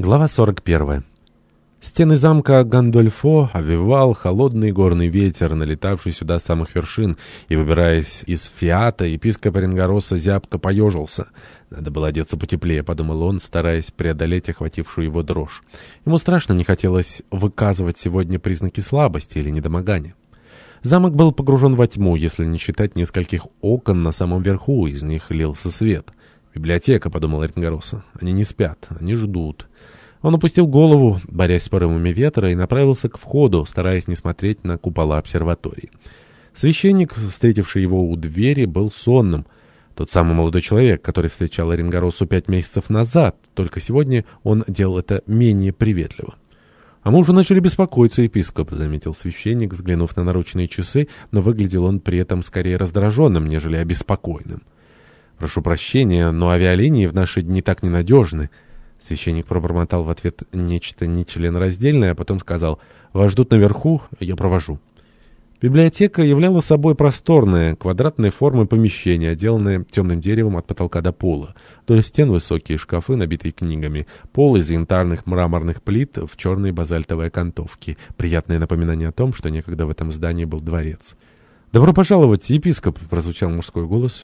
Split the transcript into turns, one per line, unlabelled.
Глава 41. Стены замка Гандольфо овивал холодный горный ветер, налетавший сюда с самых вершин, и, выбираясь из фиата, епископ Оренгороса зябко поежился. «Надо было одеться потеплее», — подумал он, стараясь преодолеть охватившую его дрожь. Ему страшно не хотелось выказывать сегодня признаки слабости или недомогания. Замок был погружен во тьму, если не считать нескольких окон на самом верху, из них лился свет. «Библиотека», — подумал Оренгороса. «Они не спят, они ждут». Он опустил голову, борясь с порывами ветра, и направился к входу, стараясь не смотреть на купола обсерватории. Священник, встретивший его у двери, был сонным. Тот самый молодой человек, который встречал Оренгоросу пять месяцев назад, только сегодня он делал это менее приветливо. «А мы уже начали беспокоиться, епископ», — заметил священник, взглянув на наручные часы, но выглядел он при этом скорее раздраженным, нежели обеспокоенным. «Прошу прощения, но авиалинии в наши дни так ненадежны». Священник пробормотал в ответ нечто нечленораздельное, а потом сказал «Вас ждут наверху, я провожу». Библиотека являла собой просторное, квадратной формы помещение, отделанное темным деревом от потолка до пола. Вдоль стен высокие шкафы, набитые книгами. Пол из янтарных мраморных плит в черной базальтовой окантовке. Приятное напоминание о том, что некогда в этом здании был дворец. «Добро пожаловать, епископ!» — прозвучал мужской голос,